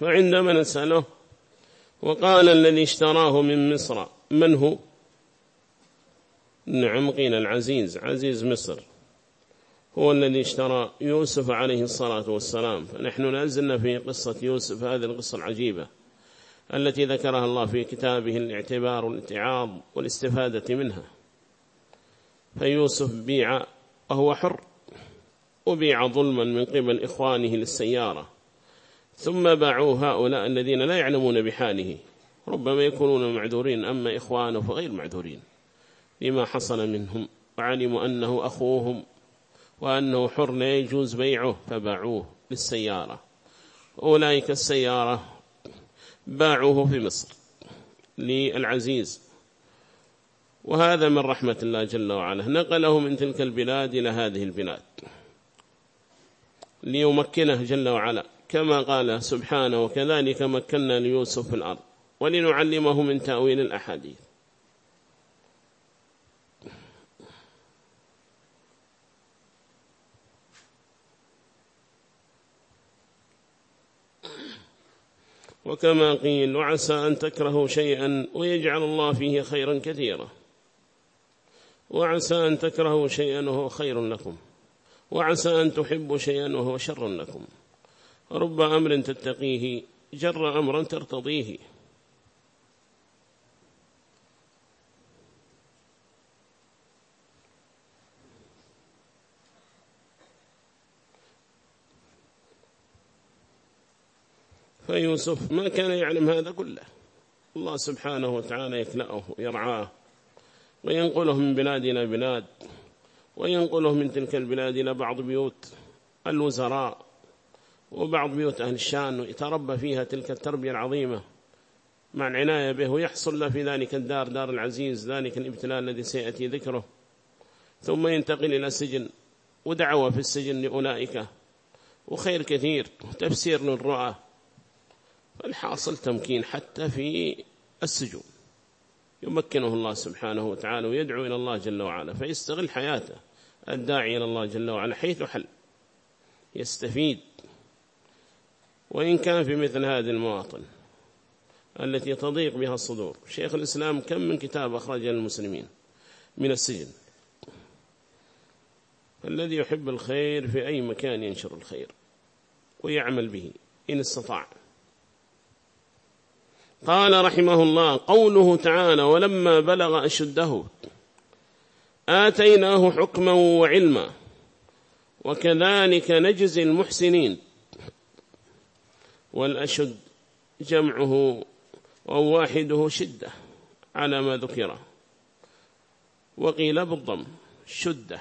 فعندما نسأله وقال الذي اشتراه من مصر من هو؟ نعم قيل العزيز عزيز مصر. هو الذي اشترى يوسف عليه الصلاة والسلام. فنحن نزلنا في قصة يوسف هذه القصة العجيبة التي ذكرها الله في كتابه الاعتبار والاتعاظ والاستفادة منها. فيوسف بيع وهو حر وبيع ظلما من قبل إخوانه للسيارة. ثم باعوا هؤلاء الذين لا يعلمون بحاله. ربما يكونون معذورين أما إخوانه فغير معذورين لما حصل منهم. وعلموا أنه أخوهم وأنه حر لا يجوز بيعه فباعوه للسيارة. أولئك السيارة باعوه في مصر للعزيز. وهذا من رحمة الله جل وعلا. نقله من تلك البلاد إلى هذه البلاد. ليمكنه جل وعلا. كما قال سبحانه وكذلك مكنا ليوسف في الأرض ولنعلمه من تأويل الأحاديث. وكما قيل وعسى أن تكرهوا شيئا ويجعل الله فيه خيرا كثيرا. وعسى أن تكرهوا شيئا وهو خير لكم. وعسى أن تحبوا شيئا وهو شر لكم. رب أمر تتقيه جر أمرا ترتضيه. فيوسف ما كان يعلم هذا كله؟ الله سبحانه وتعالى يكلأه ويرعاه وينقله من بلاد إلى بلاد. وينقله من تلك البلاد إلى بعض بيوت. الوزراء وبعض بيوت أهل الشان ويتربى فيها تلك التربية العظيمة مع العناية به ويحصل له في ذلك الدار دار العزيز ذلك الابتلاء الذي سيأتي ذكره. ثم ينتقل إلى السجن ودعوة في السجن لأولئك. وخير كثير تفسير للرؤى. فالحاصل تمكين حتى في السجون. يمكنه الله سبحانه وتعالى ويدعو إلى الله جل وعلا فيستغل حياته الداعي إلى الله جل وعلا حيث حل. يستفيد. وإن كان في مثل هذه المواطن التي تضيق بها الصدور. شيخ الإسلام كم من كتاب أخرج للمسلمين من السجن؟ فالذي يحب الخير في أي مكان ينشر الخير ويعمل به إن استطاع. قال رحمه الله قوله تعالى ولما بلغ أشده آتيناه حكما وعلما وكذلك نجزي المحسنين والأشد جمعه أو واحدة شدة على ما ذكر. وقيل بالضم شدة.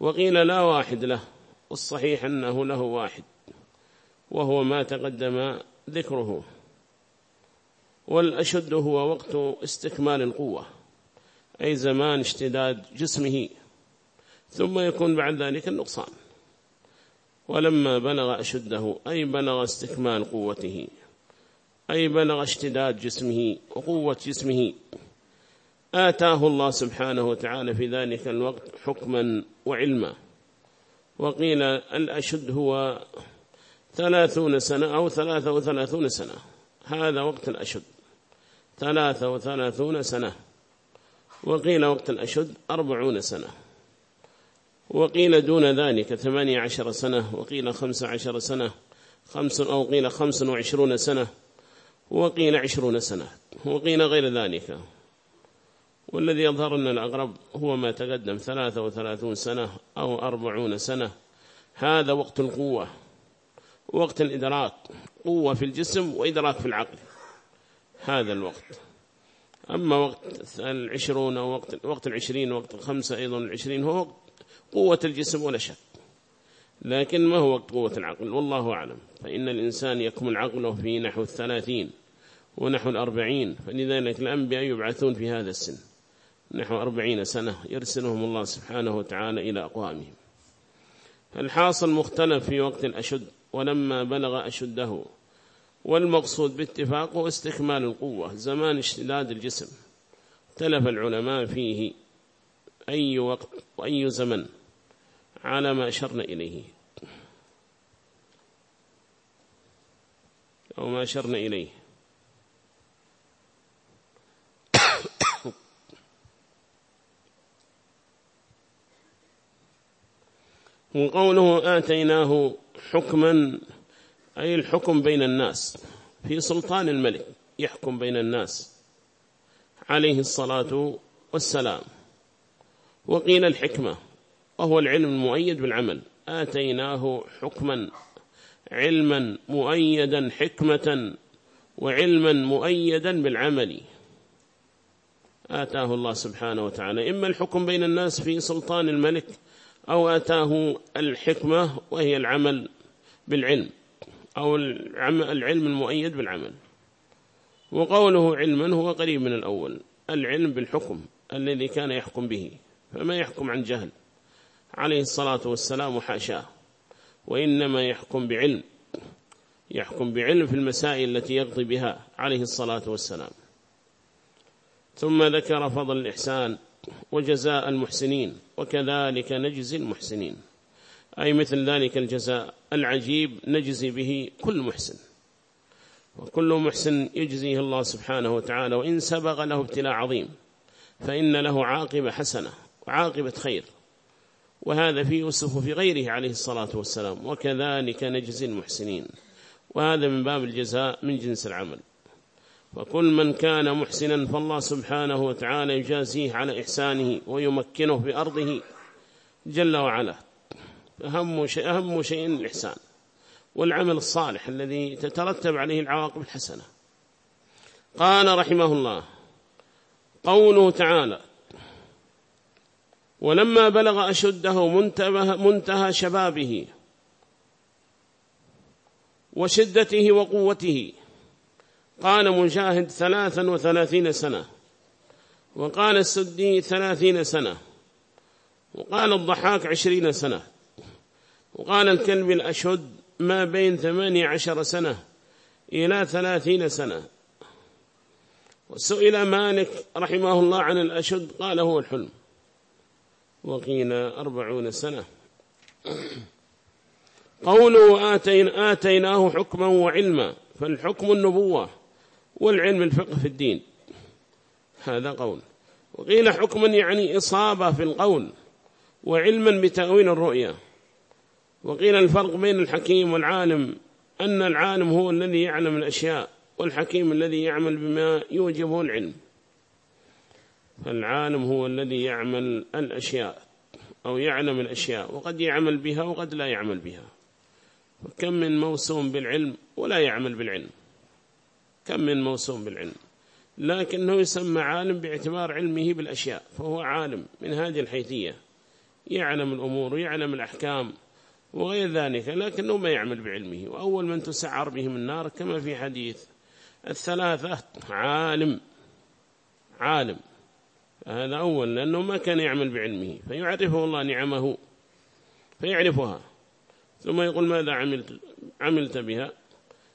وقيل لا واحد له والصحيح أنه له واحد وهو ما تقدم ذكره. والأشد هو وقت استكمال القوة أي زمان اشتداد جسمه ثم يكون بعد ذلك النقصان. ولما بلغ أشده أي بلغ استكمال قوته أي بلغ اشتداد جسمه وقوة جسمه آتاه الله سبحانه وتعالى في ذلك الوقت حكما وعلما. وقيل الأشد هو ثلاثون سنة أو ثلاثة وثلاثون سنة. هذا وقت الأشد. ثلاثة وثلاثون سنة. وقيل وقت الأشد أربعون سنة. وقيل دون ذلك ثمانية عشر سنة وقيل خمس عشر سنة خمس أو قيل خمس وعشرون سنة وقيل عشرون سنة وقيل غير ذلك. والذي يظهر أن الأقرب هو ما تقدم ثلاثة وثلاثون سنة أو أربعون سنة. هذا وقت القوة وقت الإدراك قوة في الجسم وإدراك في العقل. هذا الوقت. أما وقت العشرون وقت, وقت العشرين وقت الخمسة أيضا العشرين هو قوة الجسم ولا شك. لكن ما هو قوة العقل؟ والله أعلم. فإن الإنسان يكمل عقله في نحو الثلاثين ونحو الأربعين. فلذلك الأنبياء يبعثون في هذا السن. نحو أربعين سنة يرسلهم الله سبحانه وتعالى إلى أقوامهم. الحاصل مختلف في وقت الأشد ولما بلغ أشده. والمقصود باتفاق هو استكمال القوة. زمان اشتداد الجسم. تلف العلماء فيه أي وقت وأي زمن. على ما أشرنا إليه. أو ما أشرنا إليه. وقوله آتيناه حكما أي الحكم بين الناس. في سلطان الملك يحكم بين الناس. عليه الصلاة والسلام. وقيل الحكمة. وهو العلم المؤيد بالعمل. آتيناه حكما علما مؤيدا حكمة وعلما مؤيدا بالعمل. آتاه الله سبحانه وتعالى. إما الحكم بين الناس في سلطان الملك أو آتاه الحكمة وهي العمل بالعلم أو العلم المؤيد بالعمل. وقوله علما هو قريب من الأول العلم بالحكم الذي كان يحكم به فما يحكم عن جهل؟ عليه الصلاة والسلام حاشاه وإنما يحكم بعلم يحكم بعلم في المسائل التي يقضي بها عليه الصلاة والسلام. ثم ذكر فضل الإحسان وجزاء المحسنين وكذلك نجزي المحسنين. أي مثل ذلك الجزاء العجيب نجزي به كل محسن. وكل محسن يجزيه الله سبحانه وتعالى وإن سبق له ابتلاء عظيم فإن له عاقبة حسنة وعاقبة خير. وهذا في يوسف وفي غيره عليه الصلاة والسلام وكذلك نجزي المحسنين. وهذا من باب الجزاء من جنس العمل. وكل من كان محسنا فالله سبحانه وتعالى يجازيه على إحسانه ويمكنه بأرضه جل وعلا. أهم شيء, أهم شيء الإحسان. والعمل الصالح الذي تترتب عليه العواقب الحسنة. قال رحمه الله قوله تعالى ولما بلغ أشده منتهى, منتهى شبابه وشدته وقوته قال مجاهد ثلاثا وثلاثين سنة وقال السدي ثلاثين سنة وقال الضحاك عشرين سنة وقال الكلب الأشد ما بين ثمانية عشر سنة إلى ثلاثين سنة. وسئل مالك رحمه الله عن الأشد قال هو الحلم. وقيل أربعون سنة. قوله آتين آتيناه حكما وعلما فالحكم النبوة والعلم الفقه في الدين. هذا قول. وقيل حكما يعني إصابة في القول وعلما بتأويل الرؤيا. وقيل الفرق بين الحكيم والعالم أن العالم هو الذي يعلم الأشياء والحكيم الذي يعمل بما يوجبه العلم. فالعالم هو الذي يعمل الأشياء أو يعلم الأشياء وقد يعمل بها وقد لا يعمل بها. وكم من موسوم بالعلم ولا يعمل بالعلم. كم من موسوم بالعلم. لكنه يسمى عالم باعتبار علمه بالأشياء فهو عالم من هذه الحيثية. يعلم الأمور ويعلم الأحكام وغير ذلك لكنه ما يعمل بعلمه. وأول من تسعر بهم النار كما في حديث الثلاثة عالم عالم. هذا أول لأنه ما كان يعمل بعلمه فيعرفه الله نعمه فيعرفها. ثم يقول ماذا عملت, عملت بها؟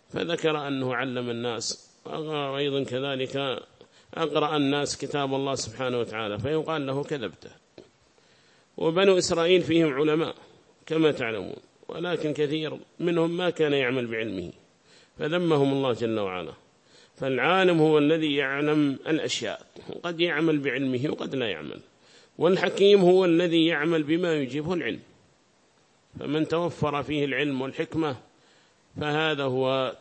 فذكر أنه علم الناس وأيضا كذلك أقرأ الناس كتاب الله سبحانه وتعالى فيقال له كذبته وبنو إسرائيل فيهم علماء كما تعلمون ولكن كثير منهم ما كان يعمل بعلمه فذمهم الله جل وعلا. فالعالم هو الذي يعلم الأشياء وقد يعمل بعلمه وقد لا يعمل. والحكيم هو الذي يعمل بما يجيبه العلم. فمن توفر فيه العلم والحكمة فهذا هو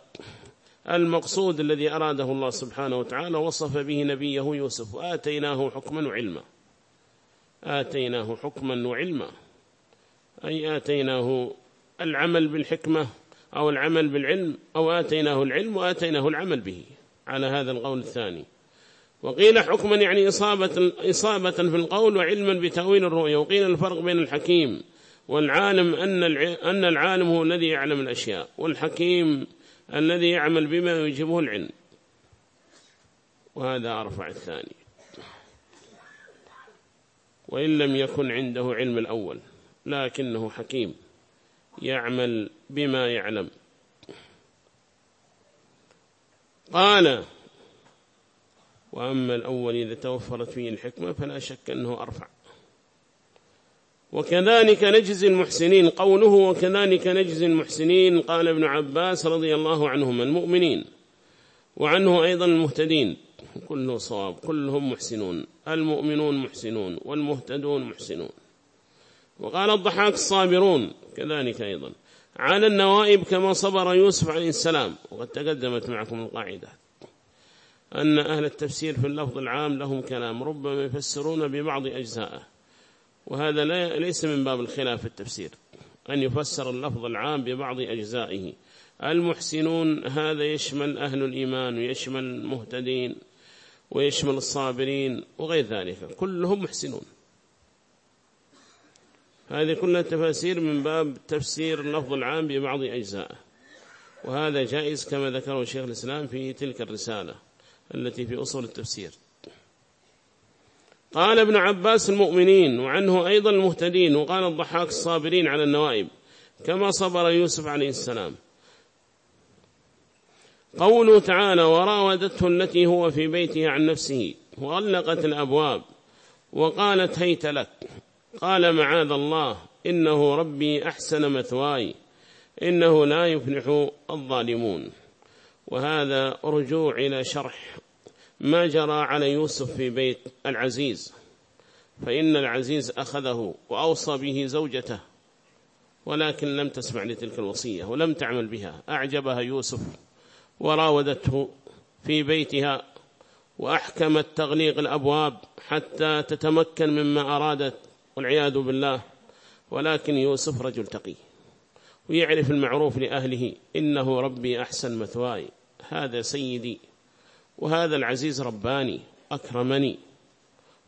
المقصود الذي أراده الله سبحانه وتعالى. وصف به نبيه يوسف وآتيناه حكما وعلما. آتيناه حكما وعلما. أي آتيناه العمل بالحكمة أو العمل بالعلم أو آتيناه العلم وآتيناه العمل به. على هذا القول الثاني. وقيل حكما يعني إصابة, إصابة في القول وعلما بتأويل الرؤية وقيل الفرق بين الحكيم والعالم أن أن العالم هو الذي يعلم الأشياء والحكيم الذي يعمل بما يجبه العلم. وهذا أرفع الثاني. وإن لم يكن عنده علم الأول لكنه حكيم يعمل بما يعلم. قال وأما الأول إذا توفرت فيه الحكمة فلا شك أنه أرفع. وكذلك نجزي المحسنين قوله وكذلك نجزي المحسنين قال ابن عباس رضي الله عنهما المؤمنين وعنه أيضا المهتدين. كله صواب كلهم محسنون المؤمنون محسنون والمهتدون محسنون. وقال الضحاك الصابرون كذلك أيضا. على النوائب كما صبر يوسف عليه السلام وقد تقدمت معكم القاعدة أن أهل التفسير في اللفظ العام لهم كلام ربما يفسرون ببعض أجزائه وهذا ليس من باب الخلاف في التفسير أن يفسر اللفظ العام ببعض أجزائه. المحسنون هذا يشمل أهل الإيمان ويشمل المهتدين ويشمل الصابرين وغير ذلك كلهم محسنون. هذه كلها تفاسير من باب تفسير اللفظ العام ببعض أجزائه وهذا جائز كما ذكره شيخ الإسلام في تلك الرسالة التي في أصول التفسير. قال ابن عباس المؤمنين وعنه أيضا المهتدين وقال الضحاك الصابرين على النوائب كما صبر يوسف عليه السلام. قوله تعالى وراودته التي هو في بيته عن نفسه وغلقت الأبواب وقالت هيت لك. قال معاذ الله إنه ربي أحسن مثواي إنه لا يفلح الظالمون. وهذا رجوع إلى شرح ما جرى على يوسف في بيت العزيز. فإن العزيز أخذه وأوصى به زوجته ولكن لم تسمع لتلك الوصية ولم تعمل بها. أعجبها يوسف وراودته في بيتها وأحكمت تغليق الأبواب حتى تتمكن مما أرادت والعياذ بالله. ولكن يوسف رجل تقي ويعرف المعروف لأهله إنه ربي أحسن مثواي. هذا سيدي وهذا العزيز رباني أكرمني.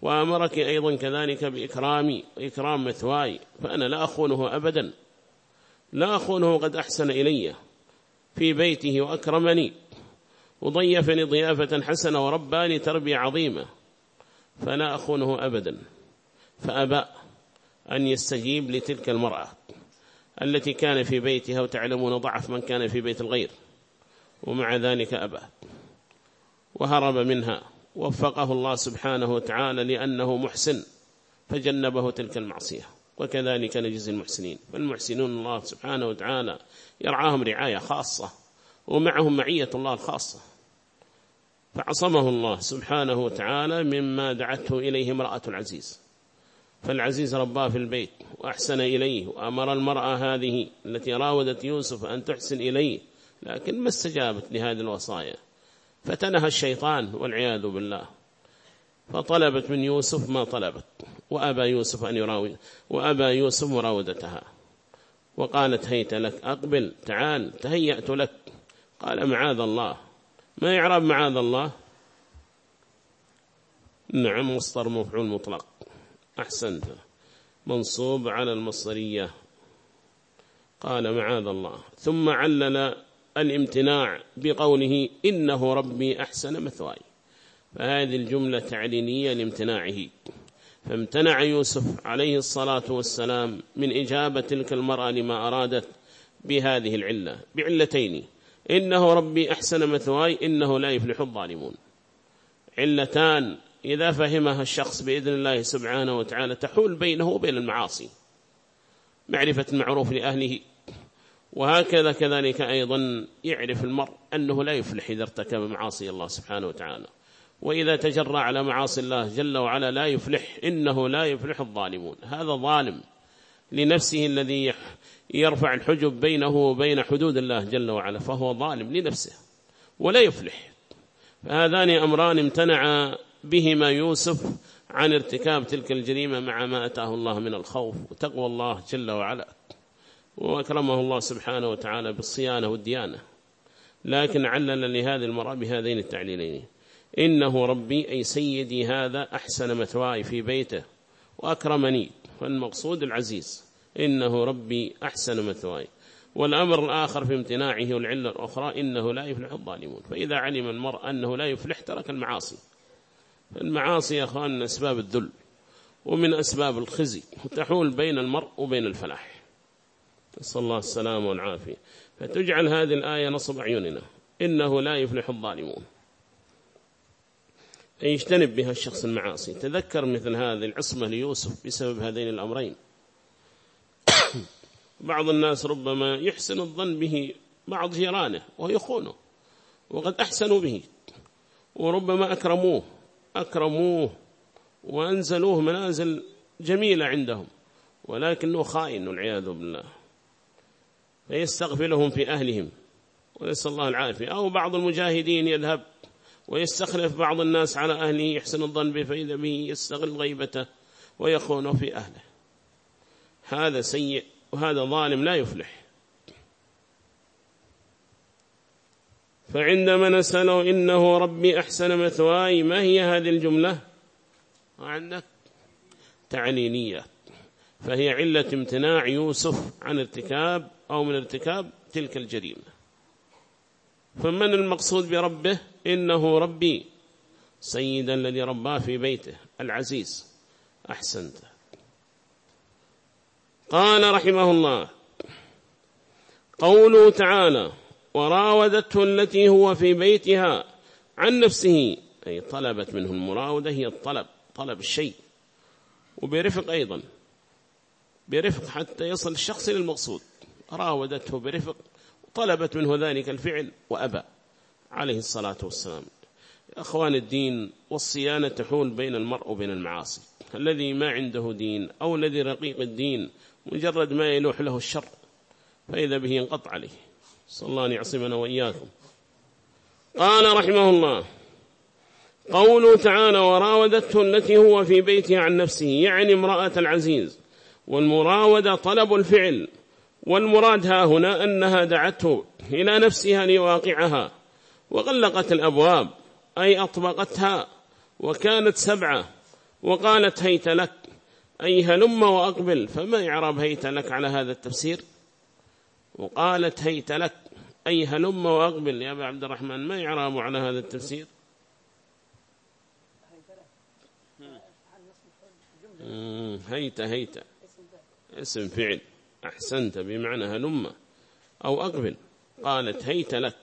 وأمرك أيضا كذلك بإكرامي وإكرام مثواي. فأنا لا أخونه أبدا. لا أخونه قد أحسن إلي في بيته وأكرمني. وضيفني ضيافة حسنة ورباني تربية عظيمة. فلا أخونه أبدا. فأبى أن يستجيب لتلك المرأة التي كان في بيتها وتعلمون ضعف من كان في بيت الغير ومع ذلك أبى. وهرب منها وفقه الله سبحانه وتعالى لأنه محسن فجنبه تلك المعصية. وكذلك نجزي المحسنين. فالمحسنون الله سبحانه وتعالى يرعاهم رعاية خاصة ومعهم معية الله الخاصة. فعصمه الله سبحانه وتعالى مما دعته إليه امرأة العزيز. فالعزيز رباه في البيت وأحسن إليه وأمر المرأة هذه التي راودت يوسف أن تحسن إليه لكن ما استجابت لهذه الوصايا؟ فتنهى الشيطان والعياذ بالله. فطلبت من يوسف ما طلبت وأبى يوسف أن يراود وأبى يوسف مراودتها. وقالت هيت لك أقبل تعال تهيأت لك. قال معاذ الله. ما يعرب معاذ الله؟ نعم مصدر مفعول مطلق. أحسنت منصوب على المصدرية. قال معاذ الله. ثم علل الامتناع بقوله إنه ربي أحسن مثواي. فهذه الجملة تعلينية لامتناعه. فامتنع يوسف عليه الصلاة والسلام من إجابة تلك المرأة لما أرادت بهذه العلة بعلتين. إنه ربي أحسن مثواي إنه لا يفلح الظالمون. علتان. إذا فهمها الشخص بإذن الله سبحانه وتعالى تحول بينه وبين المعاصي. معرفة المعروف لأهله. وهكذا كذلك أيضا يعرف المرء أنه لا يفلح إذا ارتكب معاصي الله سبحانه وتعالى. وإذا تجرى على معاصي الله جل وعلا لا يفلح إنه لا يفلح الظالمون. هذا ظالم لنفسه الذي يرفع الحجب بينه وبين حدود الله جل وعلا فهو ظالم لنفسه ولا يفلح. فهذان أمران امتنع بهما يوسف عن ارتكاب تلك الجريمة مع ما أتاه الله من الخوف وتقوى الله جل وعلا. وأكرمه الله سبحانه وتعالى بالصيانة والديانة. لكن علل لهذه المرأة بهذين التعليلين. إنه ربي أي سيدي هذا أحسن مثواي في بيته. وأكرمني. فالمقصود العزيز إنه ربي أحسن مثواي. والأمر الآخر في امتناعه والعلة الأخرى إنه لا يفلح الظالمون. فإذا علم المرء أنه لا يفلح ترك المعاصي. المعاصي يا أخوان من أسباب الذل ومن أسباب الخزي وتحول بين المرء وبين الفلاح. نسأل الله السلامة والعافية. فتجعل هذه الآية نصب أعيننا إنه لا يفلح الظالمون. يجتنب بها الشخص المعاصي. تذكر مثل هذه العصمة ليوسف بسبب هذين الأمرين. بعض الناس ربما يحسن الظن به بعض جيرانه ويخونه وقد أحسنوا به وربما أكرموه. أكرموه وأنزلوه منازل جميلة عندهم ولكنه خائن والعياذ بالله. فيستغفلهم في أهلهم ونسأل الله العافية. أو بعض المجاهدين يذهب ويستخلف بعض الناس على أهله يحسن الظن به فإذا به يستغل غيبته ويخونه في أهله. هذا سيء وهذا ظالم لا يفلح. فعندما نسأله إنه ربي أحسن مثواي ما هي هذه الجملة؟ عندك تعليلية. فهي علة امتناع يوسف عن ارتكاب أو من ارتكاب تلك الجريمة. فمن المقصود بربه؟ إنه ربي سيدا الذي رباه في بيته العزيز أحسنت قال رحمه الله قوله تعالى وراودته التي هو في بيتها عن نفسه أي طلبت منه المراودة هي الطلب طلب الشيء. وبرفق أيضا برفق حتى يصل الشخص للمقصود. راودته برفق طلبت منه ذلك الفعل وأبى عليه الصلاة والسلام. أخوان الدين والصيانة تحول بين المرء وبين المعاصي. الذي ما عنده دين أو الذي رقيق الدين مجرد ما يلوح له الشر فإذا به ينقطع عليه. صلى الله أن يعصمنا وإياكم. قال رحمه الله قوله تعالى وراودته التي هو في بيتها عن نفسه يعني امرأة العزيز. والمراودة طلب الفعل. والمراد ها هنا أنها دعته إلى نفسها لواقعها. وغلقت الأبواب أي أطبقتها وكانت سبعة. وقالت هيت لك. أي هلم وأقبل. فما يعرب هيت لك على هذا التفسير؟ وقالت هيت لك أي هلم وأقبل. يا أبا عبد الرحمن ما يعرب على هذا التفسير؟ هيت هيت. اسم فعل. أحسنت بمعنى هلم أو أقبل. قالت هيت لك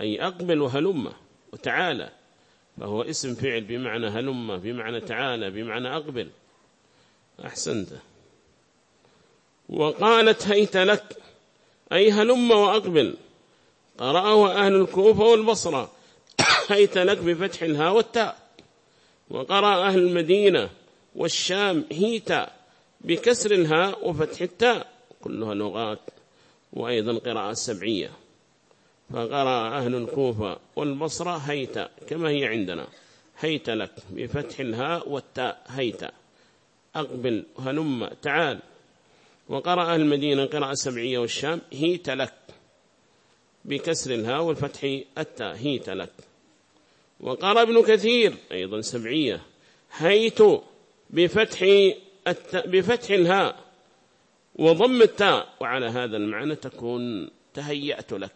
أي أقبل وهلم. وتعالى فهو اسم فعل بمعنى هلم بمعنى تعالى بمعنى أقبل. أحسنت. وقالت هيت لك أي هلم وأقبل. قرأه أهل الكوفة والبصرة. هيت لك بفتح الها والتاء. وقرأ أهل المدينة والشام هيتا بكسر الهاء وفتح التاء. كلها لغات. وأيضا قراءة سبعية فقرأ أهل الكوفة والبصرة هيتا كما هي عندنا. هيت لك بفتح الهاء والتاء. هيتا أقبل هلم تعال. وقرأ المدينة قراءة سبعية والشام هيت لك بكسر الهاء والفتح التاء هيت لك وقرأ ابن كثير أيضا سبعية هيت بفتح الت... بفتح الهاء وضم التاء وعلى هذا المعنى تكون تهيأت لك.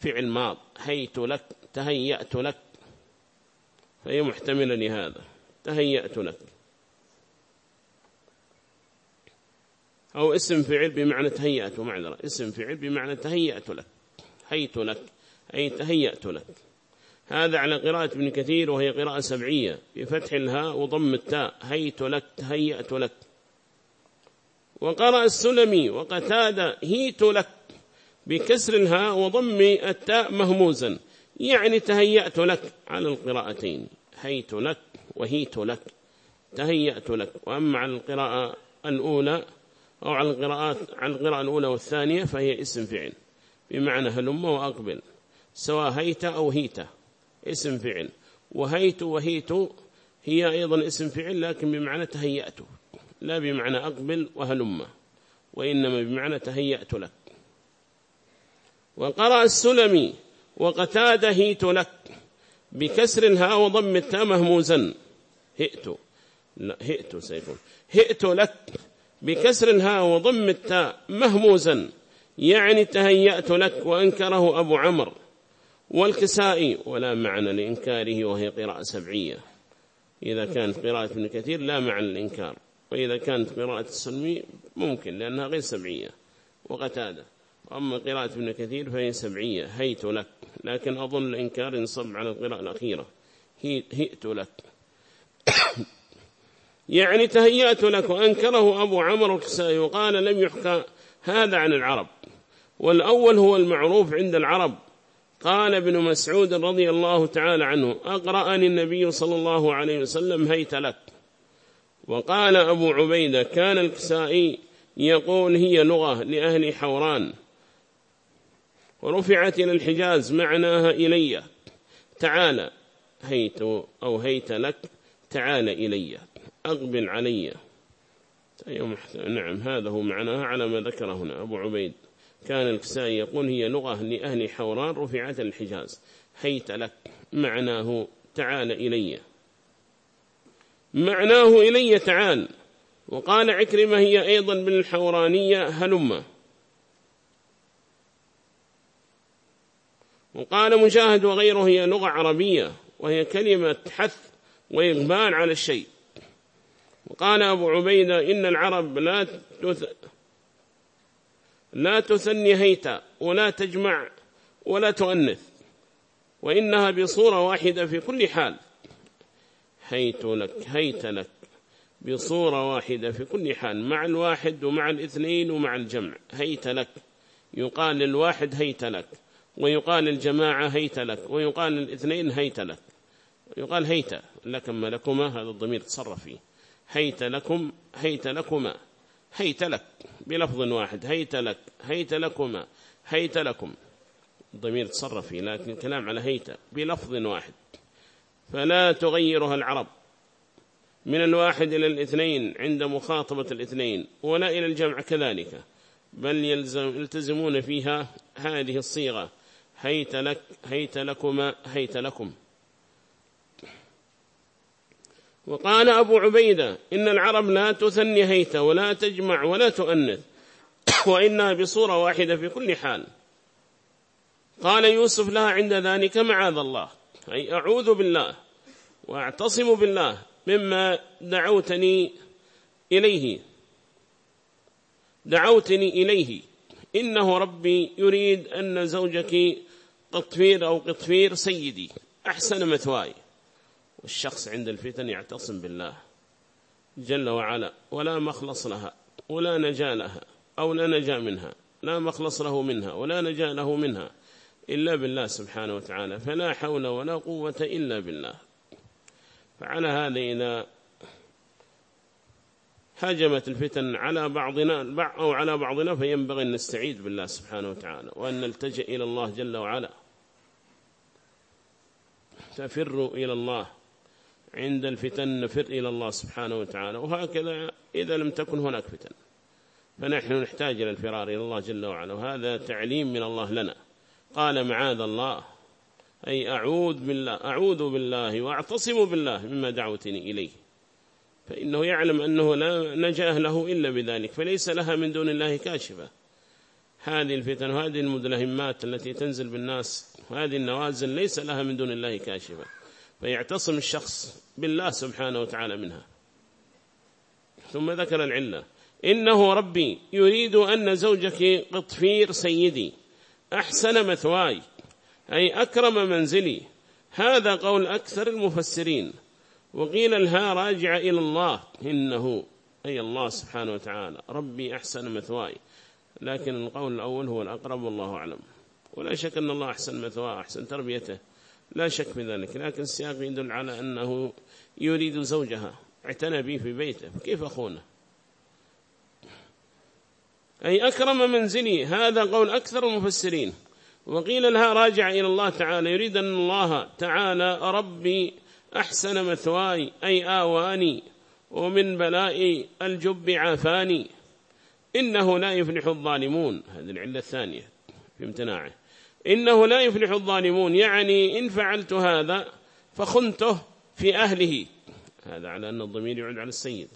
فعل ماض هيت لك تهيأت لك. فهي محتملة لهذا تهيأت لك. أو اسم فعل بمعنى تهيأت معذرة اسم فعل بمعنى تهيأت لك. هيت لك. أي تهيأت لك. هذا على قراءة ابن كثير وهي قراءة سبعية. بفتح الهاء وضم التاء. هيت لك. تهيأت لك. وقرأ السلمي وقتاد هيت لك. بكسر الهاء وضم التاء مهموزا. يعني تهيأت لك على القراءتين. هيت لك وهيت لك. تهيأت لك. وأما على القراءة الأولى أو على القراءات على القراءة الأولى والثانية فهي اسم فعل. بمعنى هلم وأقبل. سواء هيت أو هيت اسم فعل. وهيت وهيت هي أيضا اسم فعل لكن بمعنى تهيأت. لا بمعنى أقبل وهلم وإنما بمعنى تهيأت لك. وقرأ السلمي وقتاد هيت لك. بكسر الهاء وضم التاء مهموزا. هئت. لا هئت سيكون هئت لك. بكسر الهاء وضم التاء مهموزا. يعني تهيأت لك وأنكره أبو عمرو. والكسائي ولا معنى لإنكاره وهي قراءة سبعية. إذا كانت قراءة ابن كثير لا معنى الإنكار وإذا كانت قراءة السلمي ممكن لأنها غير سبعية. وقتادة. أما قراءة ابن كثير فهي سبعية. هيت لك. لكن أظن الإنكار ينصب على القراءة الأخيرة. هيت لك. يعني تهيأت لك وأنكره أبو عمر الكسائي وقال لم يحكى هذا عن العرب. والأول هو المعروف عند العرب. قال ابن مسعود رضي الله تعالى عنه أقرأني النبي صلى الله عليه وسلم هيت لك. وقال أبو عبيدة كان الكسائي يقول هي لغة لأهل حوران. ورفعت إلى الحجاز معناها إلي. تعالى هيت أو هيت لك تعالى إلي. أقبل علي. نعم هذا هو معناها على ما ذكر هنا. أبو عبيد كان الكسائي يقول هي لغة لأهل حوران رفعت الحجاز. هيت لك. معناه تعال إلي. معناه إلي تعال. وقال عكرمة هي أيضا بالحورانية هلمة. وقال مجاهد وغيره هي لغة عربية وهي كلمة حث وإقبال على الشيء. وقال أبو عبيدة إن العرب لا تث... لا تثني هيتا ولا تجمع ولا تؤنث وإنها بصورة واحدة في كل حال. هيت لك هيت لك بصورة واحدة في كل حال مع الواحد ومع الاثنين ومع الجمع. هيت لك يقال للواحد هيت لك ويقال الجماعة هيت لك ويقال الاثنين هيت لك. يقال هيت لكم لكما هذا الضمير تصرف فيه. هيت لكم هيت لكما. هيت لك بلفظ واحد. هيت لك هيت لكما. هيت لكم. الضمير تصرف فيه لكن الكلام على هيت بلفظ واحد. فلا تغيرها العرب. من الواحد إلى الاثنين عند مخاطبة الاثنين ولا إلى الجمع كذلك. بل يلزم يلتزمون فيها هذه الصيغة. هيت لك هيت لكما هيت لكم. وقال أبو عبيدة إن العرب لا تثني هيت ولا تجمع ولا تؤنث وإنها بصورة واحدة في كل حال. قال يوسف لها عند ذلك معاذ الله أي أعوذ بالله وأعتصم بالله مما دعوتني إليه. دعوتني إليه. إنه ربي يريد أن زوجك قطفير أو قطفير سيدي أحسن مثواي. والشخص عند الفتن يعتصم بالله جل وعلا ولا مخلص لها ولا نجا لها أو لا نجا منها لا مخلص له منها ولا نجا له منها إلا بالله سبحانه وتعالى فلا حول ولا قوة إلا بالله. فعلى هذا إذا هاجمت الفتن على بعضنا أو على بعضنا فينبغي أن نستعيذ بالله سبحانه وتعالى وأن نلتجئ إلى الله جل وعلا. تفروا إلى الله عند الفتن نفر إلى الله سبحانه وتعالى. وهكذا إذا لم تكن هناك فتن. فنحن نحتاج إلى الفرار إلى الله جل وعلا. وهذا تعليم من الله لنا. قال معاذ الله أي أعوذ بالله أعوذ بالله وأعتصم بالله مما دعوتني إليه. فإنه يعلم أنه لا نجاة له إلا بذلك فليس لها من دون الله كاشفة. هذه الفتن وهذه المدلهمات التي تنزل بالناس وهذه النوازل ليس لها من دون الله كاشفة. فيعتصم الشخص بالله سبحانه وتعالى منها. ثم ذكر العلة. إنه ربي يريد أن زوجك قطفير سيدي أحسن مثواي أي أكرم منزلي. هذا قول أكثر المفسرين. وقيل الها راجع إلى الله إنه أي الله سبحانه وتعالى. ربي أحسن مثواي. لكن القول الأول هو الأقرب والله أعلم. ولا شك أن الله أحسن مثواه أحسن تربيته. لا شك في ذلك. لكن السياق يدل على أنه يريد زوجها. اعتنى به في بيته. كيف أخونه؟ أي أكرم منزلي. هذا قول أكثر المفسرين. وقيل لها راجع إلى الله تعالى. يريد أن الله تعالى ربي أحسن مثواي. أي آواني. ومن بلاء الجب عافاني. إنه لا يفلح الظالمون. هذه العلة الثانية في امتناعه. إنه لا يفلح الظالمون. يعني إن فعلت هذا فخنته في أهله. هذا على أن الضمير يعود على السيد.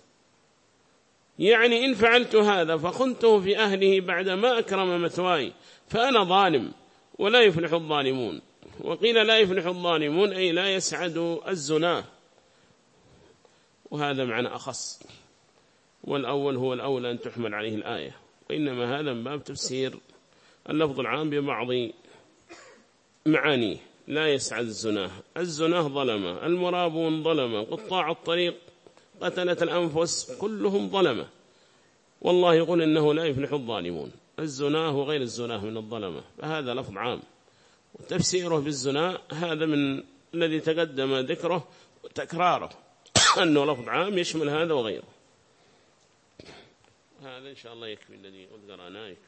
يعني إن فعلت هذا فخنته في أهله بعد ما أكرم مثواي. فأنا ظالم ولا يفلح الظالمون. وقيل لا يفلح الظالمون أي لا يسعد الزنا. وهذا معنى أخص. والأول هو الأولى أن تحمل عليه الآية. وإنما هذا من باب تفسير اللفظ العام ببعض معانيه لا يسعد الزناه. الزناه ظلمة المرابون ظلمة قطاع الطريق قتلة الأنفس كلهم ظلمة. والله يقول إنه لا يفلح الظالمون. الزناه وغير الزناه من الظلمة. فهذا لفظ عام. وتفسيره بالزنا هذا من الذي تقدم ذكره وتكراره. أنه لفظ عام يشمل هذا وغيره. هذا إن شاء الله يكفي الذي قد قرأناه يكفي.